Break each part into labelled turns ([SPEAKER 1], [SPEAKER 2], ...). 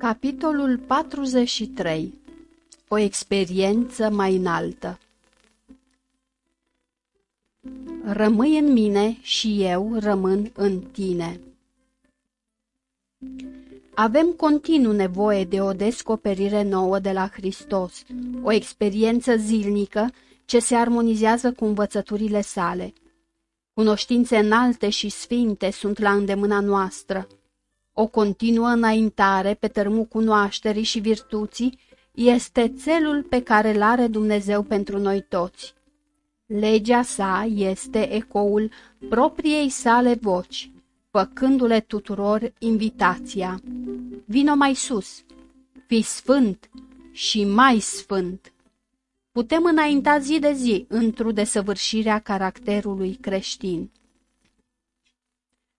[SPEAKER 1] Capitolul 43 O experiență mai înaltă Rămâi în mine și eu rămân în tine. Avem continuu nevoie de o descoperire nouă de la Hristos, o experiență zilnică ce se armonizează cu învățăturile sale. Cunoștințe înalte și sfinte sunt la îndemâna noastră – o continuă înaintare pe tărmul cunoașterii și virtuții este țelul pe care îl are Dumnezeu pentru noi toți. Legea sa este ecoul propriei sale voci, făcându-le tuturor invitația. Vino mai sus, fi sfânt și mai sfânt. Putem înainta zi de zi într-o desăvârșirea caracterului creștin.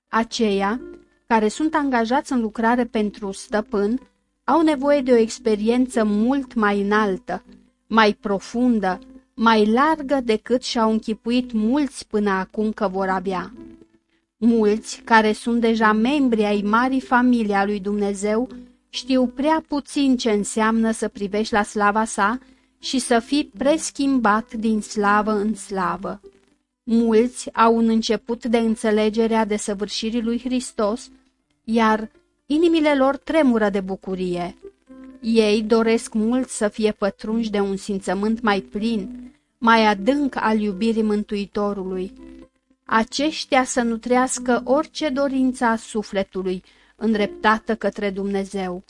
[SPEAKER 1] Aceea care sunt angajați în lucrare pentru stăpân au nevoie de o experiență mult mai înaltă, mai profundă, mai largă decât și-au închipuit mulți până acum că vor avea. Mulți, care sunt deja membri ai marii familii a lui Dumnezeu, știu prea puțin ce înseamnă să privești la slava sa și să fii preschimbat din slavă în slavă. Mulți au un început de înțelegere a desăvârșirii lui Hristos, iar inimile lor tremură de bucurie. Ei doresc mult să fie pătrunși de un simțământ mai plin, mai adânc al iubirii Mântuitorului. Aceștia să nutrească orice dorință a sufletului îndreptată către Dumnezeu.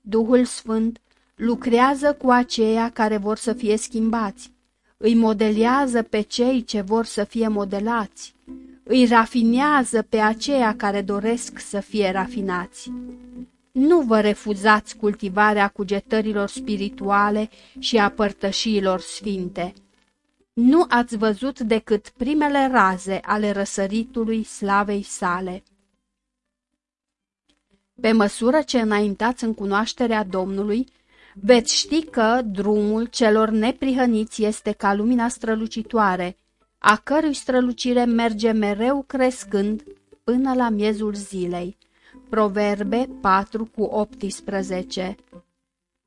[SPEAKER 1] Duhul Sfânt lucrează cu aceia care vor să fie schimbați, îi modelează pe cei ce vor să fie modelați îi rafinează pe aceia care doresc să fie rafinați. Nu vă refuzați cultivarea cugetărilor spirituale și a părtășiilor sfinte. Nu ați văzut decât primele raze ale răsăritului slavei sale. Pe măsură ce înaintați în cunoașterea Domnului, veți ști că drumul celor neprihăniți este ca lumina strălucitoare, a cărui strălucire merge mereu crescând până la miezul zilei. Proverbe 4 cu 18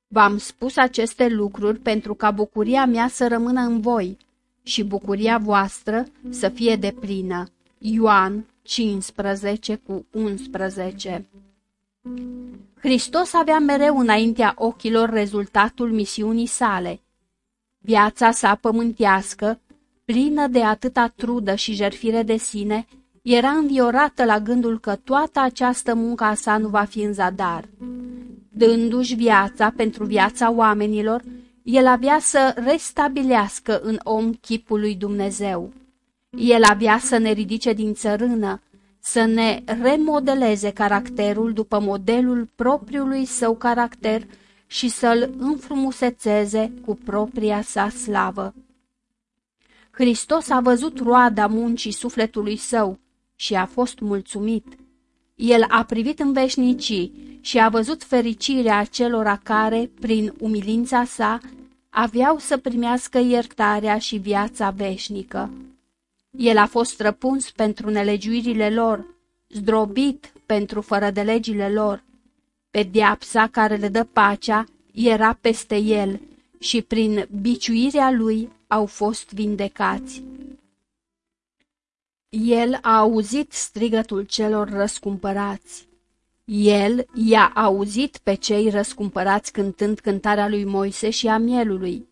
[SPEAKER 1] V-am spus aceste lucruri pentru ca bucuria mea să rămână în voi și bucuria voastră să fie deplină. Ioan 15 cu 11 Hristos avea mereu înaintea ochilor rezultatul misiunii sale. Viața sa pământească plină de atâta trudă și jertfire de sine, era înviorată la gândul că toată această muncă a sa nu va fi în zadar. Dându-și viața pentru viața oamenilor, el avea să restabilească în om chipul lui Dumnezeu. El avea să ne ridice din țărână, să ne remodeleze caracterul după modelul propriului său caracter și să-l înfrumusețeze cu propria sa slavă. Hristos a văzut roada muncii sufletului său și a fost mulțumit. El a privit în veșnicii și a văzut fericirea acelora care, prin umilința sa, aveau să primească iertarea și viața veșnică. El a fost răpuns pentru nelegiuirile lor, zdrobit pentru fără de legile lor. Pediapsa care le dă pacea era peste el și prin biciuirea lui au fost vindecați. El a auzit strigătul celor răscumpărați. El i-a auzit pe cei răscumpărați cântând cântarea lui Moise și a mielului.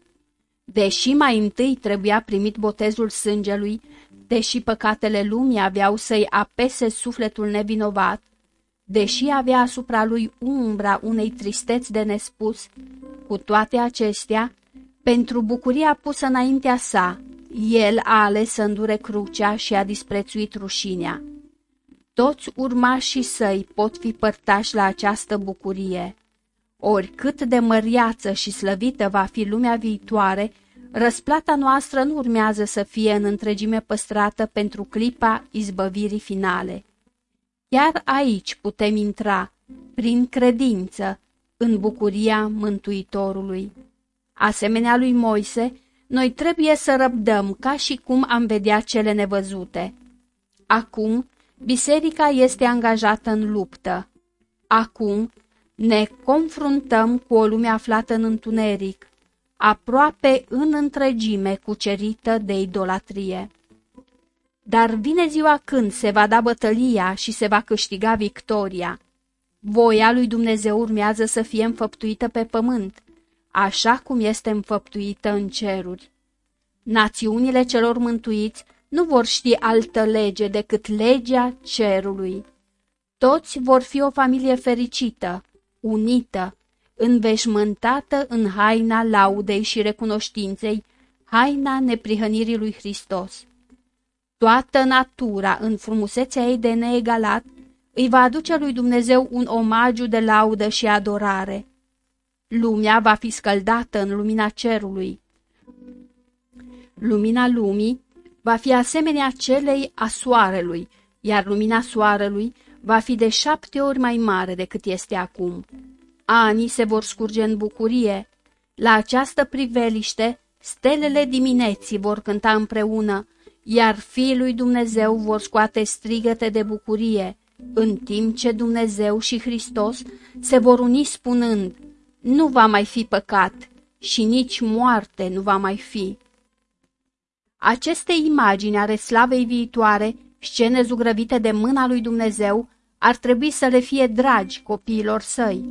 [SPEAKER 1] Deși mai întâi trebuia primit botezul sângelui, deși păcatele lumii aveau să-i apese sufletul nevinovat, deși avea asupra lui umbra unei tristeți de nespus, cu toate acestea, pentru bucuria pusă înaintea sa, el a ales să îndure crucea și a disprețuit rușinea. Toți urmașii săi pot fi părtași la această bucurie. Oricât de măriață și slăvită va fi lumea viitoare, răsplata noastră nu urmează să fie în întregime păstrată pentru clipa izbăvirii finale. Chiar aici putem intra, prin credință, în bucuria Mântuitorului. Asemenea lui Moise, noi trebuie să răbdăm ca și cum am vedea cele nevăzute. Acum, biserica este angajată în luptă. Acum, ne confruntăm cu o lume aflată în întuneric, aproape în întregime cucerită de idolatrie. Dar vine ziua când se va da bătălia și se va câștiga victoria. Voia lui Dumnezeu urmează să fie înfăptuită pe pământ, așa cum este înfăptuită în ceruri. Națiunile celor mântuiți nu vor ști altă lege decât legea cerului. Toți vor fi o familie fericită, unită, înveșmântată în haina laudei și recunoștinței, haina neprihănirii lui Hristos. Toată natura, în frumusețea ei de neegalat, îi va aduce lui Dumnezeu un omagiu de laudă și adorare. Lumea va fi scăldată în lumina cerului. Lumina lumii va fi asemenea celei a soarelui, iar lumina soarelui va fi de șapte ori mai mare decât este acum. Anii se vor scurge în bucurie. La această priveliște, stelele dimineții vor cânta împreună, iar fiii lui Dumnezeu vor scoate strigăte de bucurie, în timp ce Dumnezeu și Hristos se vor uni spunând, nu va mai fi păcat și nici moarte nu va mai fi. Aceste imagini ale slavei viitoare, scene zugrăvite de mâna lui Dumnezeu, ar trebui să le fie dragi copiilor săi.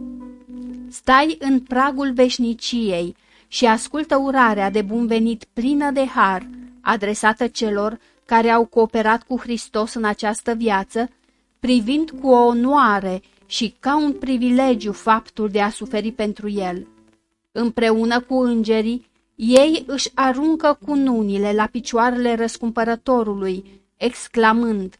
[SPEAKER 1] Stai în pragul veșniciei și ascultă urarea de bun venit plină de har, adresată celor care au cooperat cu Hristos în această viață, privind cu o onoare și ca un privilegiu faptul de a suferi pentru el. Împreună cu îngerii, ei își aruncă cununile la picioarele răscumpărătorului, exclamând,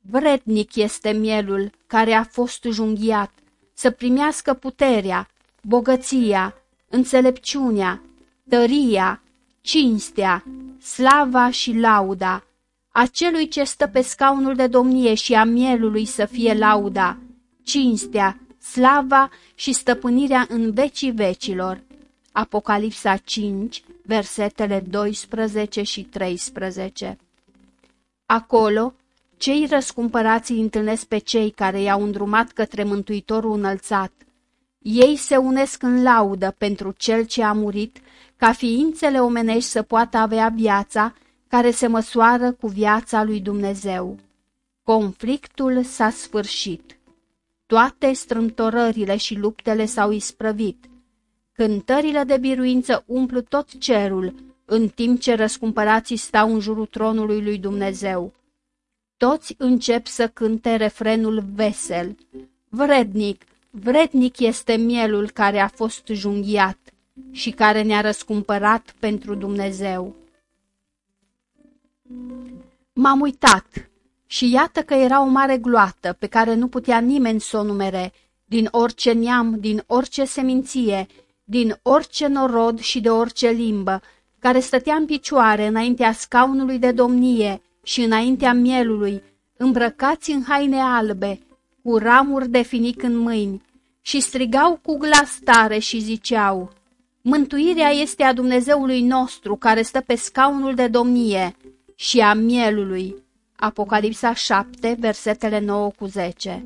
[SPEAKER 1] Vrednic este mielul care a fost junghiat să primească puterea, bogăția, înțelepciunea, tăria, cinstea, slava și lauda, a celui ce stă pe scaunul de domnie și a mielului să fie lauda, cinstea, slava și stăpânirea în vecii vecilor. Apocalipsa 5, versetele 12 și 13 Acolo, cei răscumpărați întâlnesc pe cei care i-au îndrumat către Mântuitorul înălțat. Ei se unesc în laudă pentru cel ce a murit, ca ființele omenești să poată avea viața care se măsoară cu viața lui Dumnezeu. Conflictul s-a sfârșit. Toate strâmtorările și luptele s-au isprăvit. Cântările de biruință umplu tot cerul, în timp ce răscumpărații stau în jurul tronului lui Dumnezeu. Toți încep să cânte refrenul vesel. Vrednic, vrednic este mielul care a fost junghiat și care ne-a răscumpărat pentru Dumnezeu. M-am uitat și iată că era o mare gloată pe care nu putea nimeni să o numere, din orice neam, din orice seminție, din orice norod și de orice limbă, care stătea în picioare înaintea scaunului de domnie și înaintea mielului, îmbrăcați în haine albe, cu ramuri de finic în mâini, și strigau cu glas tare și ziceau, Mântuirea este a Dumnezeului nostru care stă pe scaunul de domnie și a mielului. Apocalipsa 7, versetele 9 cu 10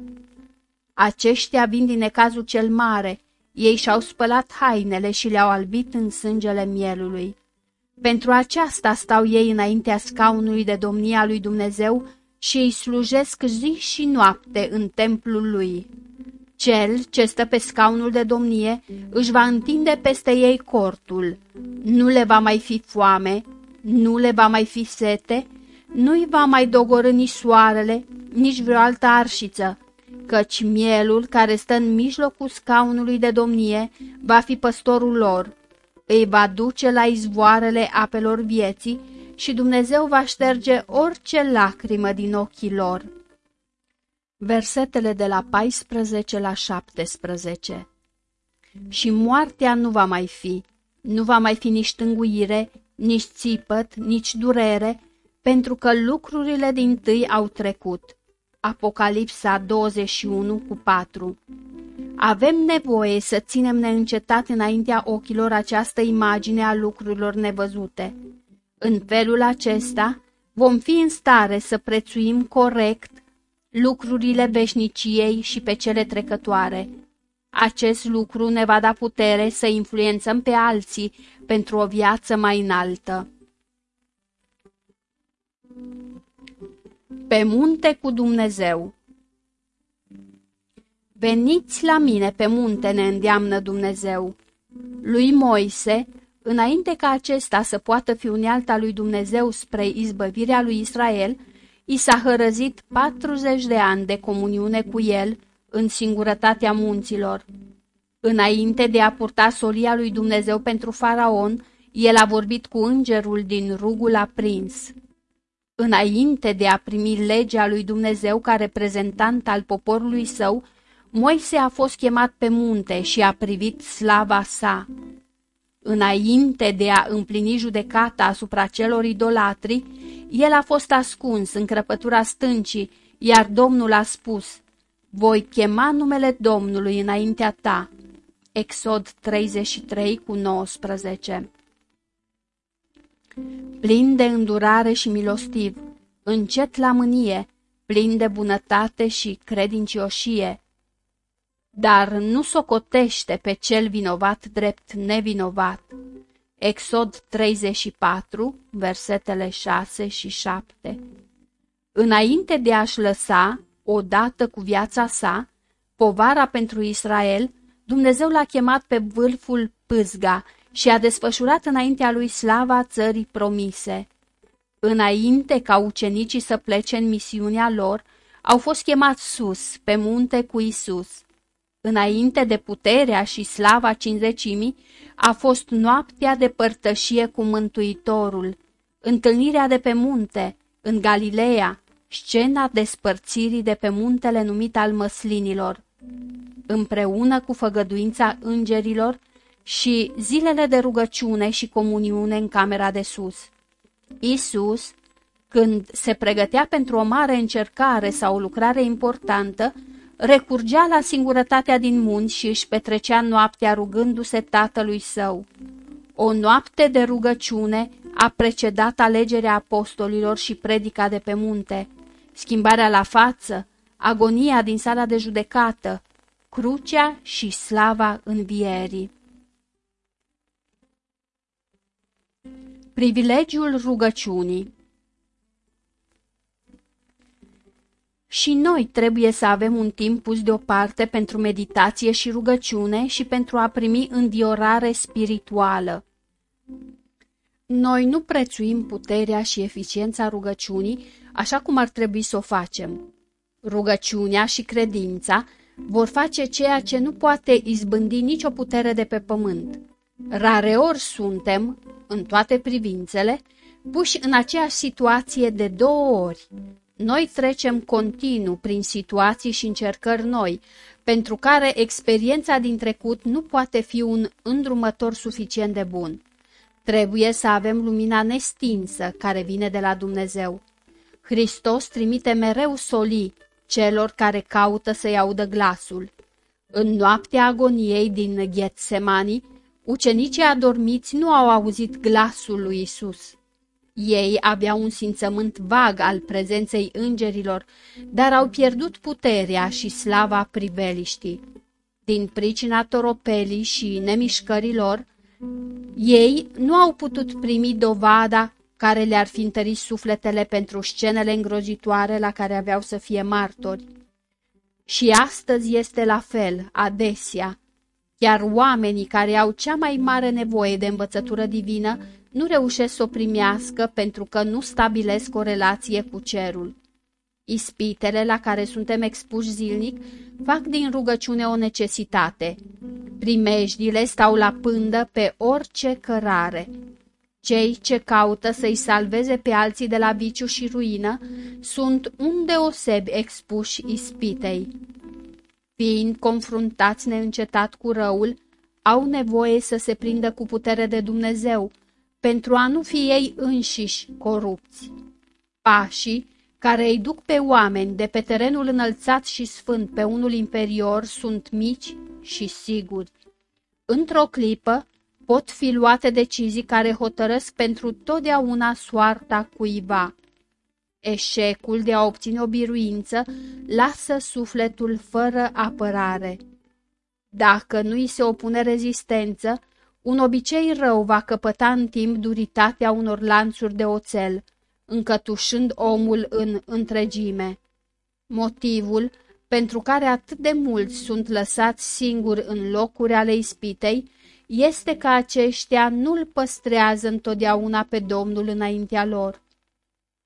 [SPEAKER 1] Aceștia vin din necazul cel mare, ei și-au spălat hainele și le-au albit în sângele mielului. Pentru aceasta stau ei înaintea scaunului de domnia lui Dumnezeu și îi slujesc zi și noapte în templul lui. Cel ce stă pe scaunul de domnie își va întinde peste ei cortul. Nu le va mai fi foame, nu le va mai fi sete, nu-i va mai dogorâ nici soarele, nici vreo altă arșiță, căci mielul care stă în mijlocul scaunului de domnie va fi păstorul lor. Îi va duce la izvoarele apelor vieții și Dumnezeu va șterge orice lacrimă din ochii lor. Versetele de la 14 la 17 Și moartea nu va mai fi, nu va mai fi nici tânguire, nici țipăt, nici durere, pentru că lucrurile din tâi au trecut. Apocalipsa 21 cu 4 Avem nevoie să ținem neîncetat înaintea ochilor această imagine a lucrurilor nevăzute. În felul acesta vom fi în stare să prețuim corect lucrurile veșniciei și pe cele trecătoare. Acest lucru ne va da putere să influențăm pe alții pentru o viață mai înaltă. Pe munte cu Dumnezeu Veniți la mine pe munte, ne îndeamnă Dumnezeu. Lui Moise, înainte ca acesta să poată fi unealta lui Dumnezeu spre izbăvirea lui Israel, i s-a hărăzit 40 de ani de comuniune cu el în singurătatea munților. Înainte de a purta solia lui Dumnezeu pentru faraon, el a vorbit cu îngerul din rugul aprins. Înainte de a primi legea lui Dumnezeu ca reprezentant al poporului său, Moise a fost chemat pe munte și a privit slava sa. Înainte de a împlini judecata asupra celor idolatri, el a fost ascuns în crăpătura stâncii, iar Domnul a spus, Voi chema numele Domnului înaintea ta. Exod 33 cu 19 Plin de îndurare și milostiv, încet la mânie, plin de bunătate și credincioșie, dar nu socotește pe cel vinovat drept nevinovat. Exod 34, versetele 6 și 7 Înainte de a-și lăsa, odată cu viața sa, povara pentru Israel, Dumnezeu l-a chemat pe vârful Pâzga și a desfășurat înaintea lui slava țării promise. Înainte ca ucenicii să plece în misiunea lor, au fost chemați sus, pe munte cu Isus. Înainte de puterea și slava cinzecimii, a fost noaptea de părtășie cu Mântuitorul, întâlnirea de pe munte, în Galileea, scena despărțirii de pe muntele numit al măslinilor, împreună cu făgăduința îngerilor și zilele de rugăciune și comuniune în camera de sus. Isus, când se pregătea pentru o mare încercare sau o lucrare importantă, recurgea la singurătatea din munți și își petrecea noaptea rugându-se tatălui său. O noapte de rugăciune a precedat alegerea apostolilor și predica de pe munte, schimbarea la față, agonia din sala de judecată, crucea și slava învierii. Privilegiul rugăciunii Și noi trebuie să avem un timp pus deoparte pentru meditație și rugăciune și pentru a primi înviorare spirituală. Noi nu prețuim puterea și eficiența rugăciunii așa cum ar trebui să o facem. Rugăciunea și credința vor face ceea ce nu poate izbândi nicio putere de pe pământ. Rareori suntem, în toate privințele, puși în aceeași situație de două ori, noi trecem continuu prin situații și încercări noi, pentru care experiența din trecut nu poate fi un îndrumător suficient de bun. Trebuie să avem lumina nestinsă care vine de la Dumnezeu. Hristos trimite mereu solii celor care caută să-i audă glasul. În noaptea agoniei din Ghetsemani, ucenicii adormiți nu au auzit glasul lui Isus. Ei aveau un simțământ vag al prezenței îngerilor, dar au pierdut puterea și slava priveliștii. Din pricina toropelii și nemișcărilor, ei nu au putut primi dovada care le-ar fi întărit sufletele pentru scenele îngrozitoare la care aveau să fie martori. Și astăzi este la fel, adesea. Chiar oamenii care au cea mai mare nevoie de învățătură divină nu reușesc să o primească pentru că nu stabilesc o relație cu cerul. Ispitele la care suntem expuși zilnic fac din rugăciune o necesitate. Primejdile stau la pândă pe orice cărare. Cei ce caută să-i salveze pe alții de la viciu și ruină sunt undeosebi expuși ispitei. Fiind confruntați neîncetat cu răul, au nevoie să se prindă cu putere de Dumnezeu, pentru a nu fi ei înșiși corupți. Pașii care îi duc pe oameni de pe terenul înălțat și sfânt pe unul inferior sunt mici și siguri. Într-o clipă pot fi luate decizii care hotărăsc pentru totdeauna soarta cuiva. Eșecul de a obține o biruință lasă sufletul fără apărare. Dacă nu îi se opune rezistență, un obicei rău va căpăta în timp duritatea unor lanțuri de oțel, încătușând omul în întregime. Motivul pentru care atât de mulți sunt lăsați singuri în locuri ale ispitei este că aceștia nu-l păstrează întotdeauna pe Domnul înaintea lor.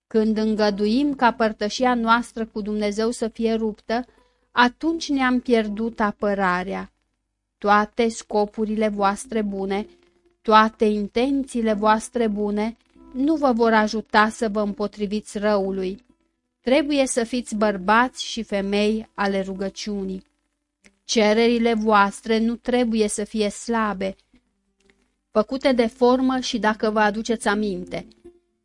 [SPEAKER 1] Când îngăduim ca părtășia noastră cu Dumnezeu să fie ruptă, atunci ne-am pierdut apărarea. Toate scopurile voastre bune, toate intențiile voastre bune, nu vă vor ajuta să vă împotriviți răului. Trebuie să fiți bărbați și femei ale rugăciunii. Cererile voastre nu trebuie să fie slabe, făcute de formă și dacă vă aduceți aminte,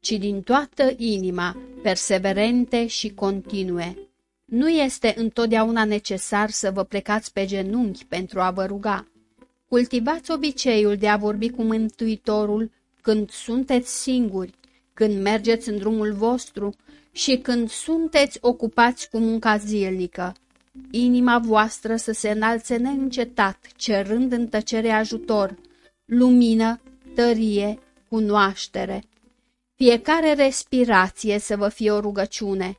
[SPEAKER 1] ci din toată inima, perseverente și continue. Nu este întotdeauna necesar să vă plecați pe genunchi pentru a vă ruga. Cultivați obiceiul de a vorbi cu Mântuitorul când sunteți singuri, când mergeți în drumul vostru și când sunteți ocupați cu munca zilnică. Inima voastră să se înalțe neîncetat, cerând în tăcere ajutor, lumină, tărie, cunoaștere. Fiecare respirație să vă fie o rugăciune.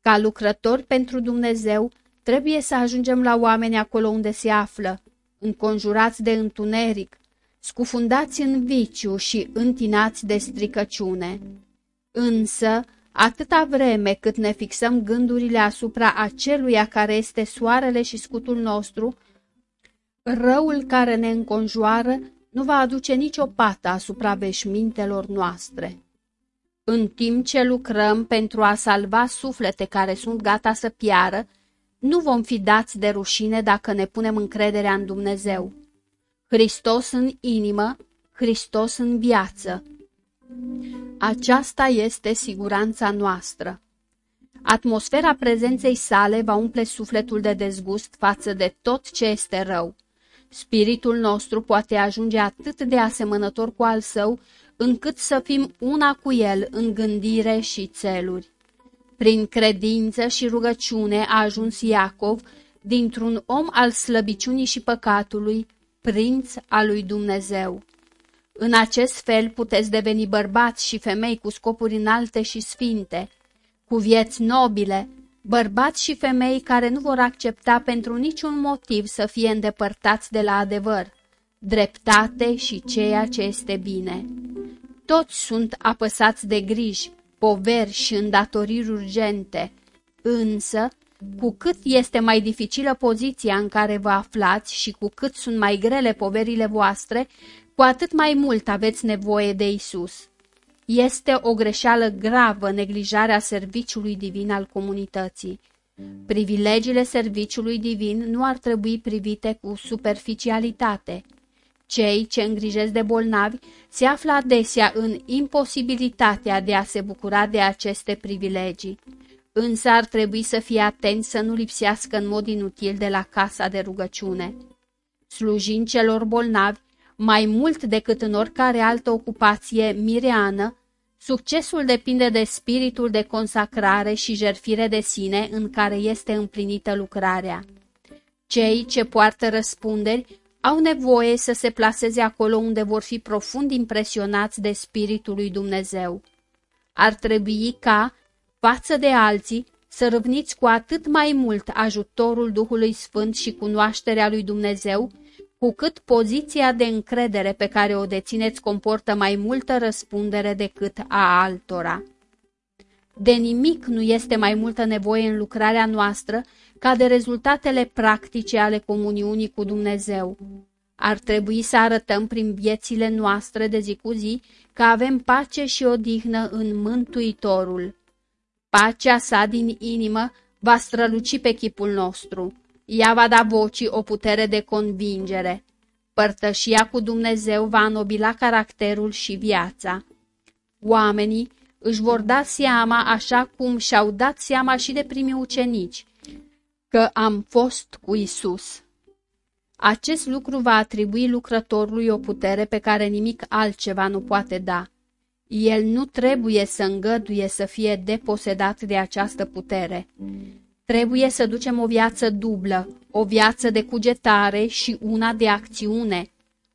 [SPEAKER 1] Ca lucrători pentru Dumnezeu, trebuie să ajungem la oameni acolo unde se află, înconjurați de întuneric, scufundați în viciu și întinați de stricăciune. Însă, atâta vreme cât ne fixăm gândurile asupra aceluia care este soarele și scutul nostru, răul care ne înconjoară nu va aduce nicio pată asupra veșmintelor noastre. În timp ce lucrăm pentru a salva suflete care sunt gata să piară, nu vom fi dați de rușine dacă ne punem încrederea în Dumnezeu. Hristos în inimă, Hristos în viață. Aceasta este siguranța noastră. Atmosfera prezenței sale va umple sufletul de dezgust față de tot ce este rău. Spiritul nostru poate ajunge atât de asemănător cu al său, încât să fim una cu el în gândire și țeluri. Prin credință și rugăciune a ajuns Iacov, dintr-un om al slăbiciunii și păcatului, prinț al lui Dumnezeu. În acest fel puteți deveni bărbați și femei cu scopuri înalte și sfinte, cu vieți nobile, bărbați și femei care nu vor accepta pentru niciun motiv să fie îndepărtați de la adevăr, dreptate și ceea ce este bine. Toți sunt apăsați de griji, poveri și îndatoriri urgente, însă, cu cât este mai dificilă poziția în care vă aflați și cu cât sunt mai grele poverile voastre, cu atât mai mult aveți nevoie de Isus. Este o greșeală gravă neglijarea serviciului divin al comunității. Privilegiile serviciului divin nu ar trebui privite cu superficialitate. Cei ce îngrijesc de bolnavi se află adesea în imposibilitatea de a se bucura de aceste privilegii, însă ar trebui să fie atenți să nu lipsească în mod inutil de la casa de rugăciune. Slujind celor bolnavi, mai mult decât în oricare altă ocupație mireană, succesul depinde de spiritul de consacrare și jerfire de sine în care este împlinită lucrarea. Cei ce poartă răspunderi au nevoie să se plaseze acolo unde vor fi profund impresionați de Spiritul lui Dumnezeu. Ar trebui ca, față de alții, să râvniți cu atât mai mult ajutorul Duhului Sfânt și cunoașterea lui Dumnezeu, cu cât poziția de încredere pe care o dețineți comportă mai multă răspundere decât a altora. De nimic nu este mai multă nevoie în lucrarea noastră ca de rezultatele practice ale comuniunii cu Dumnezeu. Ar trebui să arătăm prin viețile noastre de zi cu zi că avem pace și odihnă în Mântuitorul. Pacea sa din inimă va străluci pe chipul nostru. Ea va da vocii o putere de convingere. Părtășia cu Dumnezeu va înobila caracterul și viața. Oamenii își vor da seama așa cum și-au dat seama și de primii ucenici, că am fost cu Isus. Acest lucru va atribui lucrătorului o putere pe care nimic altceva nu poate da. El nu trebuie să îngăduie să fie deposedat de această putere. Trebuie să ducem o viață dublă, o viață de cugetare și una de acțiune,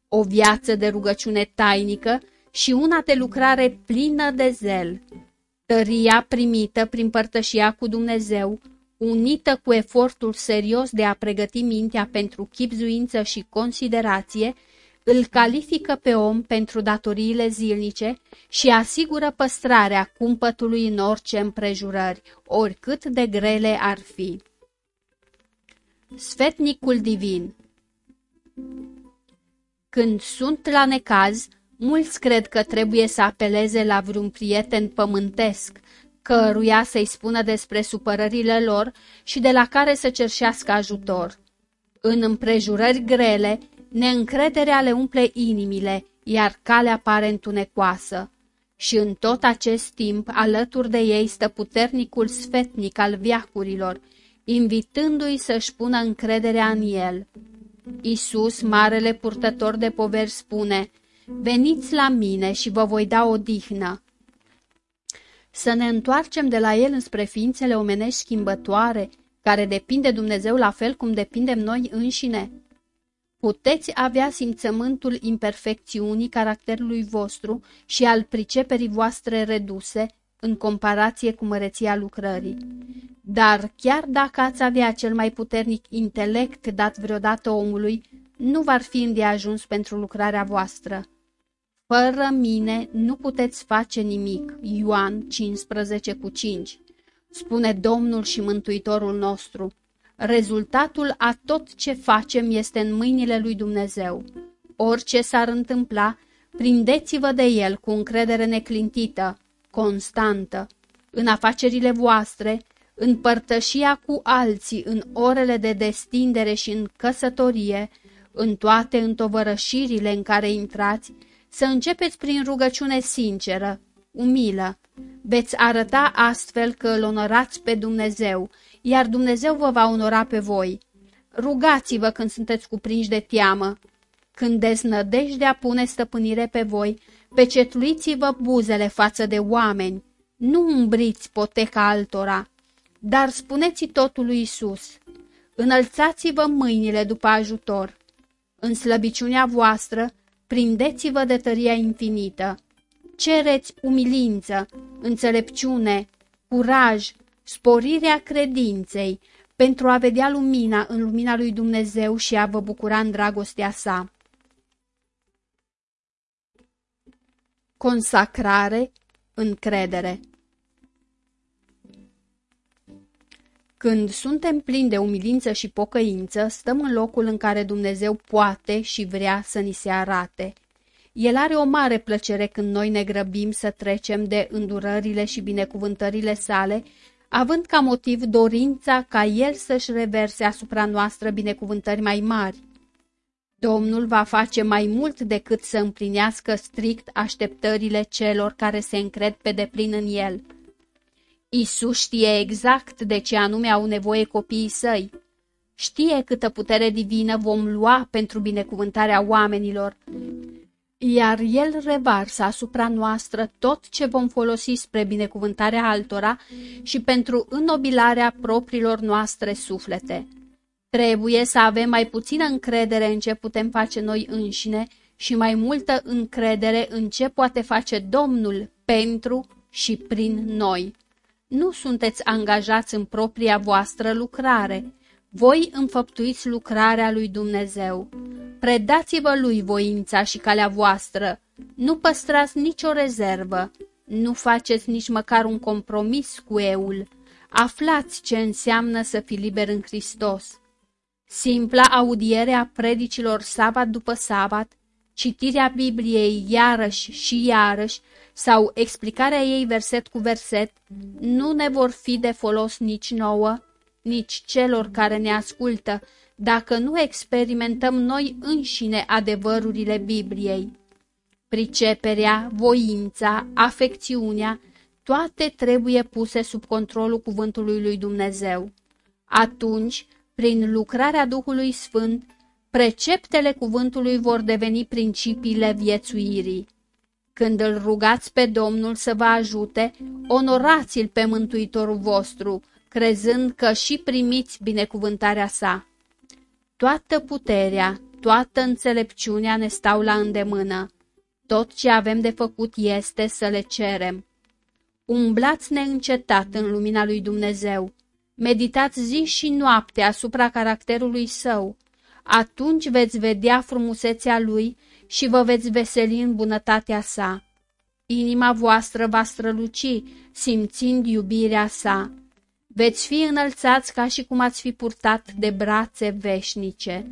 [SPEAKER 1] o viață de rugăciune tainică și una de lucrare plină de zel. Tăria primită prin părtășia cu Dumnezeu, unită cu efortul serios de a pregăti mintea pentru chipzuință și considerație, îl califică pe om pentru datoriile zilnice și asigură păstrarea cumpătului în orice împrejurări, oricât de grele ar fi. Sfetnicul divin Când sunt la necaz, mulți cred că trebuie să apeleze la vreun prieten pământesc, căruia să-i spună despre supărările lor și de la care să cerșească ajutor. În împrejurări grele, Neîncrederea le umple inimile, iar calea pare întunecoasă. Și în tot acest timp, alături de ei stă puternicul sfetnic al viacurilor, invitându-i să-și pună încrederea în el. Isus, marele purtător de poveri, spune, Veniți la mine și vă voi da o dihnă. Să ne întoarcem de la el înspre ființele omenești schimbătoare, care depinde Dumnezeu la fel cum depindem noi înșine. Puteți avea simțământul imperfecțiunii caracterului vostru și al priceperii voastre reduse în comparație cu măreția lucrării. Dar chiar dacă ați avea cel mai puternic intelect dat vreodată omului, nu va fi îndeajuns pentru lucrarea voastră. Fără mine nu puteți face nimic. Ioan 15 cu 5 Spune Domnul și Mântuitorul nostru, Rezultatul a tot ce facem este în mâinile lui Dumnezeu. Orice s-ar întâmpla, prindeți-vă de el cu încredere neclintită, constantă. În afacerile voastre, în părtășia cu alții, în orele de destindere și în căsătorie, în toate întovărășirile în care intrați, să începeți prin rugăciune sinceră, umilă. Veți arăta astfel că îl onorați pe Dumnezeu iar Dumnezeu vă va onora pe voi. Rugați-vă când sunteți cuprinși de teamă. Când deznădejdea pune stăpânire pe voi, pecetluiți-vă buzele față de oameni. Nu umbriți poteca altora, dar spuneți totul lui Isus. Înălțați-vă mâinile după ajutor. În slăbiciunea voastră, prindeți-vă de tăria infinită. Cereți umilință, înțelepciune, curaj, sporirea credinței, pentru a vedea lumina în lumina lui Dumnezeu și a vă bucura în dragostea sa. Consacrare, încredere Când suntem plini de umilință și pocăință, stăm în locul în care Dumnezeu poate și vrea să ni se arate. El are o mare plăcere când noi ne grăbim să trecem de îndurările și binecuvântările sale având ca motiv dorința ca El să-și reverse asupra noastră binecuvântări mai mari. Domnul va face mai mult decât să împlinească strict așteptările celor care se încred pe deplin în El. Isus știe exact de ce anume au nevoie copiii săi. Știe câtă putere divină vom lua pentru binecuvântarea oamenilor iar El revarsă asupra noastră tot ce vom folosi spre binecuvântarea altora și pentru înnobilarea propriilor noastre suflete. Trebuie să avem mai puțină încredere în ce putem face noi înșine și mai multă încredere în ce poate face Domnul pentru și prin noi. Nu sunteți angajați în propria voastră lucrare. Voi înfăptuiți lucrarea lui Dumnezeu. Predați-vă lui voința și calea voastră, nu păstrați nicio rezervă, nu faceți nici măcar un compromis cu eul, aflați ce înseamnă să fii liber în Hristos. Simpla audiere a predicilor sabat după sabat, citirea Bibliei iarăși și iarăși sau explicarea ei verset cu verset nu ne vor fi de folos nici nouă, nici celor care ne ascultă, dacă nu experimentăm noi înșine adevărurile Bibliei. Priceperea, voința, afecțiunea, toate trebuie puse sub controlul cuvântului lui Dumnezeu. Atunci, prin lucrarea Duhului Sfânt, preceptele cuvântului vor deveni principiile viețuirii. Când îl rugați pe Domnul să vă ajute, onorați-l pe Mântuitorul vostru, crezând că și primiți binecuvântarea sa. Toată puterea, toată înțelepciunea ne stau la îndemână. Tot ce avem de făcut este să le cerem. Umblați neîncetat în lumina lui Dumnezeu. Meditați zi și noapte asupra caracterului său. Atunci veți vedea frumusețea lui și vă veți veseli în bunătatea sa. Inima voastră va străluci, simțind iubirea sa. Veți fi înălțați ca și cum ați fi purtat de brațe veșnice.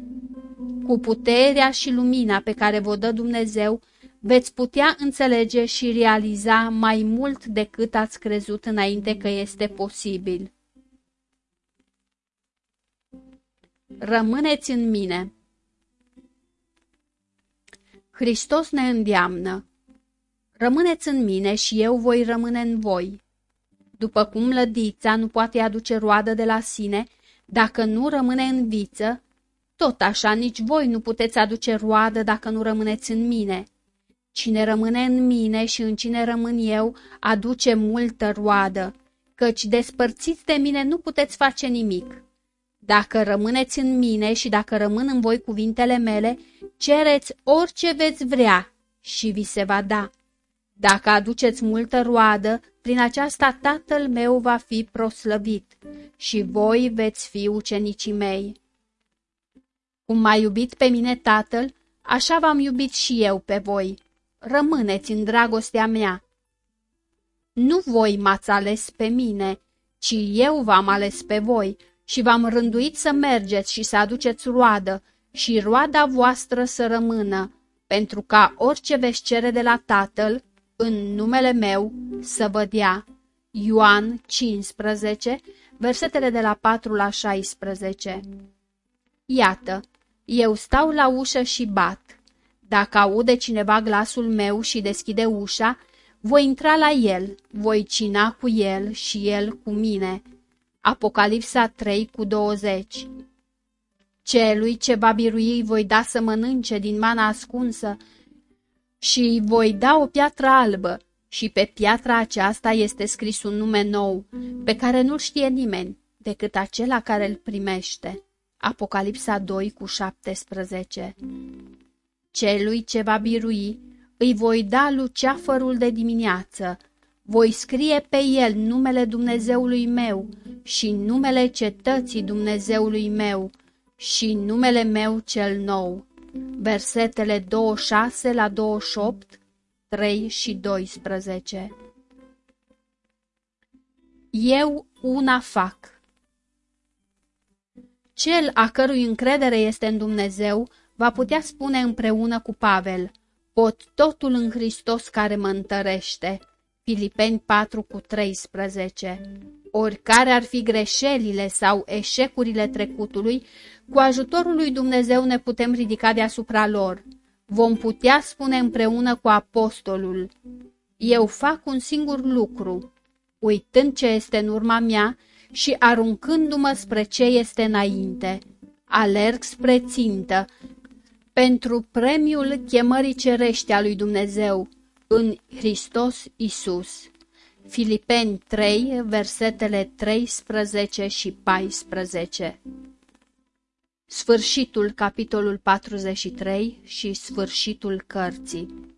[SPEAKER 1] Cu puterea și lumina pe care vă dă Dumnezeu, veți putea înțelege și realiza mai mult decât ați crezut înainte că este posibil. Rămâneți în mine. Hristos ne îndeamnă. Rămâneți în mine și eu voi rămâne în voi. După cum lădița nu poate aduce roadă de la sine, dacă nu rămâne în viță, tot așa nici voi nu puteți aduce roadă dacă nu rămâneți în mine. Cine rămâne în mine și în cine rămân eu, aduce multă roadă, căci despărțiți de mine nu puteți face nimic. Dacă rămâneți în mine și dacă rămân în voi cuvintele mele, cereți orice veți vrea și vi se va da. Dacă aduceți multă roadă, prin aceasta tatăl meu va fi proslăvit și voi veți fi ucenicii mei. Cum m-a iubit pe mine tatăl, așa v-am iubit și eu pe voi. Rămâneți în dragostea mea. Nu voi m-ați ales pe mine, ci eu v-am ales pe voi și v-am rânduit să mergeți și să aduceți roadă și roada voastră să rămână, pentru ca orice veți cere de la Tatăl, în numele meu, să vă dea. Ioan 15, versetele de la 4 la 16 Iată, eu stau la ușă și bat. Dacă aude cineva glasul meu și deschide ușa, voi intra la el, voi cina cu el și el cu mine. Apocalipsa 3 cu 20 Celui ce va birui voi da să mănânce din mana ascunsă și voi da o piatră albă. Și pe piatra aceasta este scris un nume nou, pe care nu-l știe nimeni decât acela care îl primește. Apocalipsa 2 cu 17 Celui ce va birui îi voi da luceafărul de dimineață, voi scrie pe el numele Dumnezeului meu și numele cetății Dumnezeului meu și numele meu cel nou. Versetele 26 la 28, 3 și 12 Eu una fac. Cel a cărui încredere este în Dumnezeu va putea spune împreună cu Pavel, pot totul în Hristos care mă întărește. Filipeni 4 cu 13 Oricare ar fi greșelile sau eșecurile trecutului, cu ajutorul lui Dumnezeu ne putem ridica deasupra lor. Vom putea spune împreună cu apostolul, Eu fac un singur lucru, uitând ce este în urma mea și aruncându-mă spre ce este înainte. Alerg spre țintă, pentru premiul chemării cerești a lui Dumnezeu, în Hristos Isus. Filipeni 3, versetele 13 și 14 Sfârșitul capitolul 43 și sfârșitul cărții